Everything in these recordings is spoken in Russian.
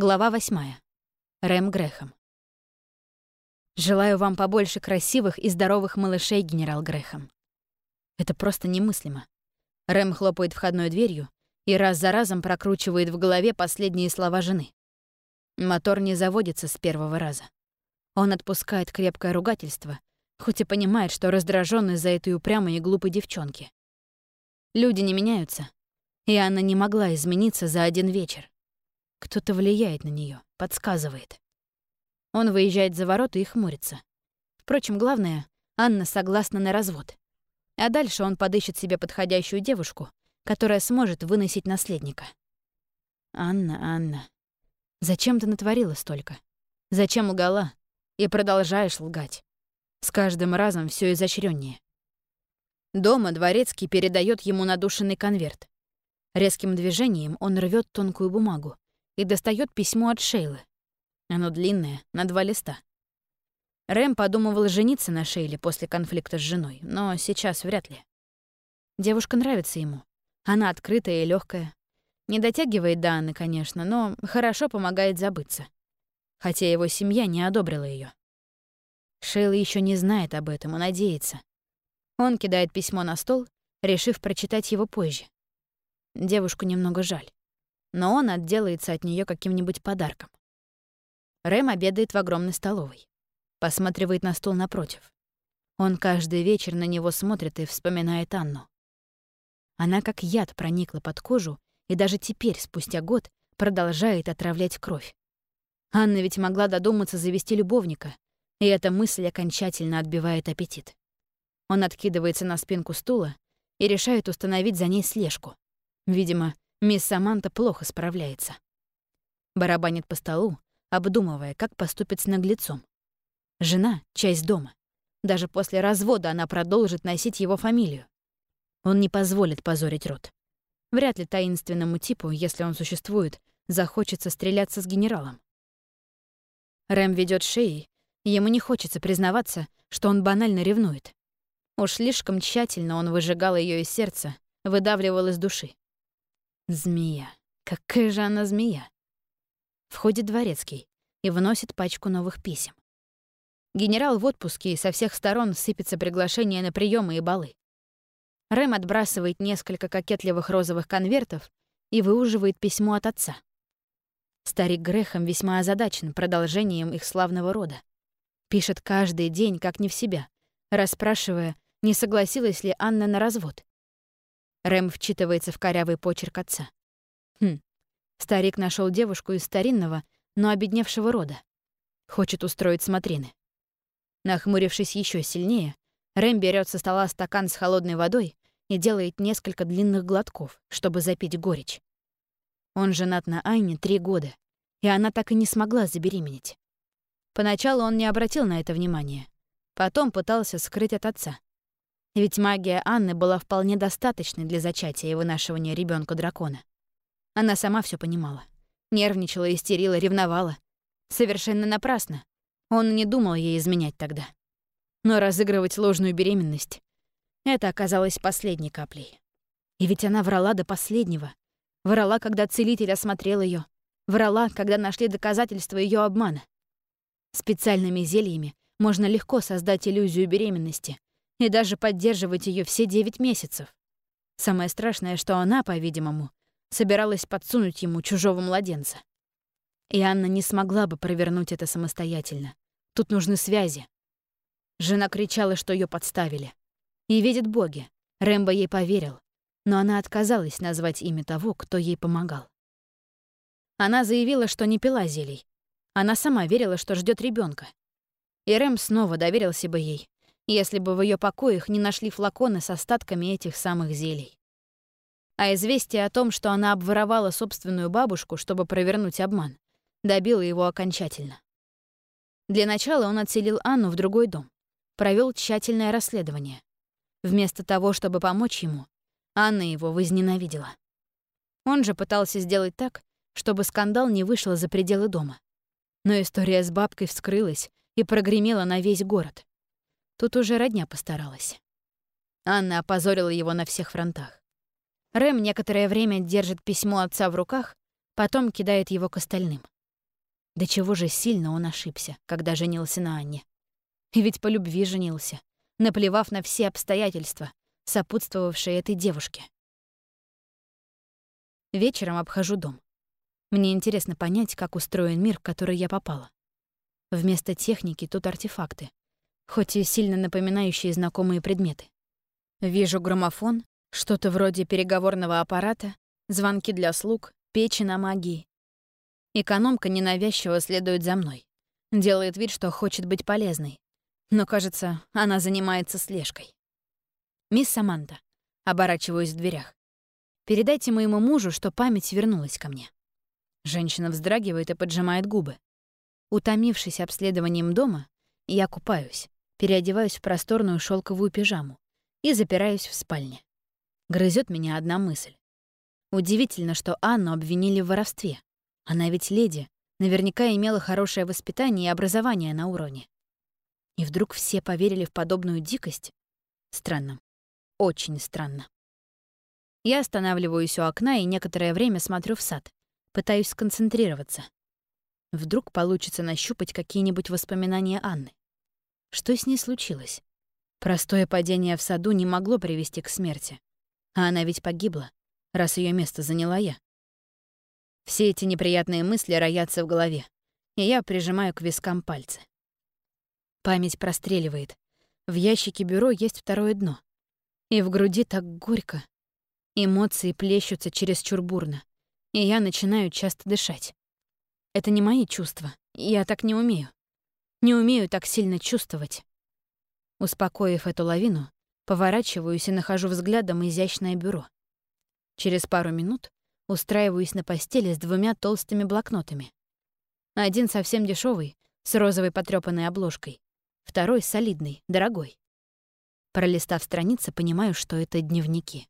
Глава восьмая. Рэм Грэхэм. Желаю вам побольше красивых и здоровых малышей, генерал Грэхэм. Это просто немыслимо. Рэм хлопает входной дверью и раз за разом прокручивает в голове последние слова жены. Мотор не заводится с первого раза. Он отпускает крепкое ругательство, хоть и понимает, что раздражен из-за этой упрямой и глупой девчонки. Люди не меняются, и она не могла измениться за один вечер. Кто-то влияет на нее, подсказывает. Он выезжает за ворота и хмурится. Впрочем, главное, Анна согласна на развод. А дальше он подыщет себе подходящую девушку, которая сможет выносить наследника. Анна, Анна, зачем ты натворила столько? Зачем лгала? И продолжаешь лгать. С каждым разом все изощреннее. Дома дворецкий передает ему надушенный конверт. Резким движением он рвет тонкую бумагу и достает письмо от Шейлы. Оно длинное, на два листа. Рэм подумывал жениться на Шейле после конфликта с женой, но сейчас вряд ли. Девушка нравится ему. Она открытая и легкая. Не дотягивает до Анны, конечно, но хорошо помогает забыться. Хотя его семья не одобрила ее. Шейла еще не знает об этом и надеется. Он кидает письмо на стол, решив прочитать его позже. Девушку немного жаль. Но он отделается от нее каким-нибудь подарком. Рэм обедает в огромной столовой. Посматривает на стол напротив. Он каждый вечер на него смотрит и вспоминает Анну. Она как яд проникла под кожу и даже теперь, спустя год, продолжает отравлять кровь. Анна ведь могла додуматься завести любовника, и эта мысль окончательно отбивает аппетит. Он откидывается на спинку стула и решает установить за ней слежку. Видимо, мисс Саманта плохо справляется. Барабанит по столу, обдумывая, как поступить с наглецом. Жена — часть дома. Даже после развода она продолжит носить его фамилию. Он не позволит позорить род. Вряд ли таинственному типу, если он существует, захочется стреляться с генералом. Рэм ведет шеей, ему не хочется признаваться, что он банально ревнует. Уж слишком тщательно он выжигал ее из сердца, выдавливал из души. Змея. Какая же она змея? Входит дворецкий и вносит пачку новых писем. Генерал в отпуске, и со всех сторон сыпется приглашение на приемы и балы. Рэм отбрасывает несколько кокетливых розовых конвертов и выуживает письмо от отца. Старик Грехом весьма озадачен продолжением их славного рода. Пишет каждый день, как не в себя, расспрашивая, не согласилась ли Анна на развод. Рэм вчитывается в корявый почерк отца. Хм, старик нашел девушку из старинного, но обедневшего рода. Хочет устроить смотрины. Нахмурившись еще сильнее, Рэм берет со стола стакан с холодной водой и делает несколько длинных глотков, чтобы запить горечь. Он женат на Айне три года, и она так и не смогла забеременеть. Поначалу он не обратил на это внимания, потом пытался скрыть от отца. Ведь магия Анны была вполне достаточной для зачатия и вынашивания ребенка дракона. Она сама все понимала. Нервничала, истерила, ревновала. Совершенно напрасно. Он не думал ей изменять тогда. Но разыгрывать ложную беременность — это оказалось последней каплей. И ведь она врала до последнего. Врала, когда целитель осмотрел ее, Врала, когда нашли доказательства ее обмана. Специальными зельями можно легко создать иллюзию беременности, и даже поддерживать ее все девять месяцев. Самое страшное, что она, по-видимому, собиралась подсунуть ему чужого младенца. И Анна не смогла бы провернуть это самостоятельно. Тут нужны связи. Жена кричала, что ее подставили. И видит боги. Рэмбо ей поверил. Но она отказалась назвать имя того, кто ей помогал. Она заявила, что не пила зелий. Она сама верила, что ждет ребенка. И Рэм снова доверился бы ей, если бы в ее покоях не нашли флаконы с остатками этих самых зелий. А известие о том, что она обворовала собственную бабушку, чтобы провернуть обман, добило его окончательно. Для начала он отселил Анну в другой дом, провел тщательное расследование. Вместо того, чтобы помочь ему, Анна его возненавидела. Он же пытался сделать так, чтобы скандал не вышел за пределы дома. Но история с бабкой вскрылась и прогремела на весь город. Тут уже родня постаралась. Анна опозорила его на всех фронтах. Рэм некоторое время держит письмо отца в руках, потом кидает его к остальным. До чего же сильно он ошибся, когда женился на Анне. И ведь по любви женился, наплевав на все обстоятельства, сопутствовавшие этой девушке. Вечером обхожу дом. Мне интересно понять, как устроен мир, в который я попала. Вместо техники тут артефакты, хоть и сильно напоминающие знакомые предметы. Вижу граммофон, что-то вроде переговорного аппарата, звонки для слуг, печи на магии. Экономка ненавязчиво следует за мной. Делает вид, что хочет быть полезной. Но, кажется, она занимается слежкой. «Мисс Саманта», оборачиваюсь в дверях. «Передайте моему мужу, что память вернулась ко мне». Женщина вздрагивает и поджимает губы. Утомившись обследованием дома, я купаюсь, переодеваюсь в просторную шелковую пижаму и запираюсь в спальне. Грызет меня одна мысль. Удивительно, что Анну обвинили в воровстве. Она ведь леди, наверняка имела хорошее воспитание и образование на уровне. И вдруг все поверили в подобную дикость? Странно. Очень странно. Я останавливаюсь у окна и некоторое время смотрю в сад. Пытаюсь сконцентрироваться. Вдруг получится нащупать какие-нибудь воспоминания Анны. Что с ней случилось? Простое падение в саду не могло привести к смерти. А она ведь погибла, раз ее место заняла я. Все эти неприятные мысли роятся в голове, и я прижимаю к вискам пальцы. Память простреливает. В ящике бюро есть второе дно. И в груди так горько. Эмоции плещутся через чурбурно, и я начинаю часто дышать. Это не мои чувства. Я так не умею. Не умею так сильно чувствовать. Успокоив эту лавину, поворачиваюсь и нахожу взглядом изящное бюро. Через пару минут устраиваюсь на постели с двумя толстыми блокнотами. Один совсем дешевый, с розовой потрёпанной обложкой. Второй солидный, дорогой. Пролистав страницы, понимаю, что это дневники.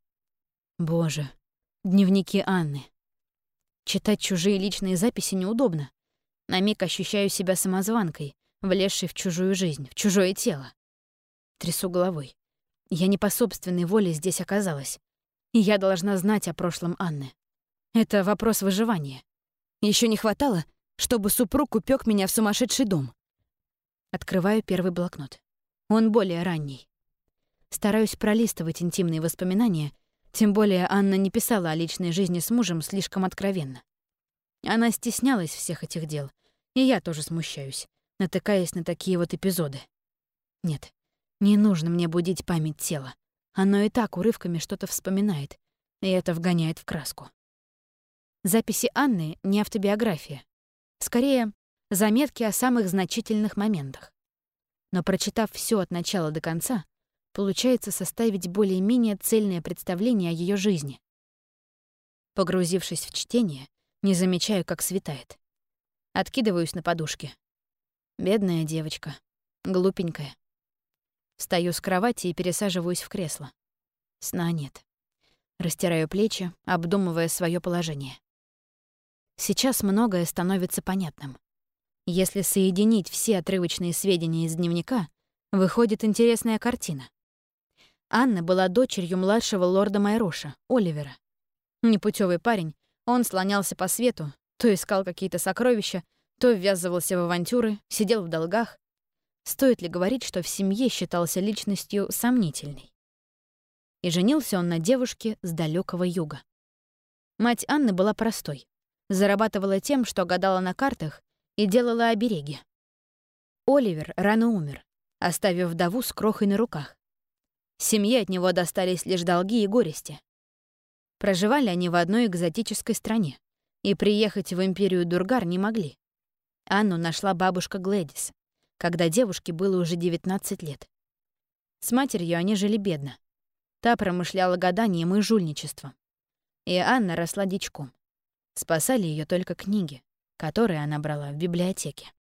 Боже, дневники Анны. Читать чужие личные записи неудобно. На миг ощущаю себя самозванкой, влезшей в чужую жизнь, в чужое тело. Трясу головой. Я не по собственной воле здесь оказалась. И я должна знать о прошлом Анны. Это вопрос выживания. Еще не хватало, чтобы супруг упек меня в сумасшедший дом. Открываю первый блокнот. Он более ранний. Стараюсь пролистывать интимные воспоминания — тем более Анна не писала о личной жизни с мужем слишком откровенно. Она стеснялась всех этих дел, и я тоже смущаюсь, натыкаясь на такие вот эпизоды. Нет, не нужно мне будить память тела. Оно и так урывками что-то вспоминает, и это вгоняет в краску. Записи Анны — не автобиография. Скорее, заметки о самых значительных моментах. Но прочитав все от начала до конца, получается составить более-менее цельное представление о ее жизни. Погрузившись в чтение, не замечаю, как светает. Откидываюсь на подушке. Бедная девочка. Глупенькая. Встаю с кровати и пересаживаюсь в кресло. Сна нет. Растираю плечи, обдумывая свое положение. Сейчас многое становится понятным. Если соединить все отрывочные сведения из дневника, выходит интересная картина. Анна была дочерью младшего лорда Майроша, Оливера. Непутевый парень, он слонялся по свету, то искал какие-то сокровища, то ввязывался в авантюры, сидел в долгах. Стоит ли говорить, что в семье считался личностью сомнительной? И женился он на девушке с далекого юга. Мать Анны была простой. Зарабатывала тем, что гадала на картах и делала обереги. Оливер рано умер, оставив вдову с крохой на руках. Семье от него достались лишь долги и горести. Проживали они в одной экзотической стране, и приехать в империю Дургар не могли. Анну нашла бабушка Глэдис, когда девушке было уже 19 лет. С матерью они жили бедно. Та промышляла гаданием и жульничеством. И Анна росла дичком. Спасали ее только книги, которые она брала в библиотеке.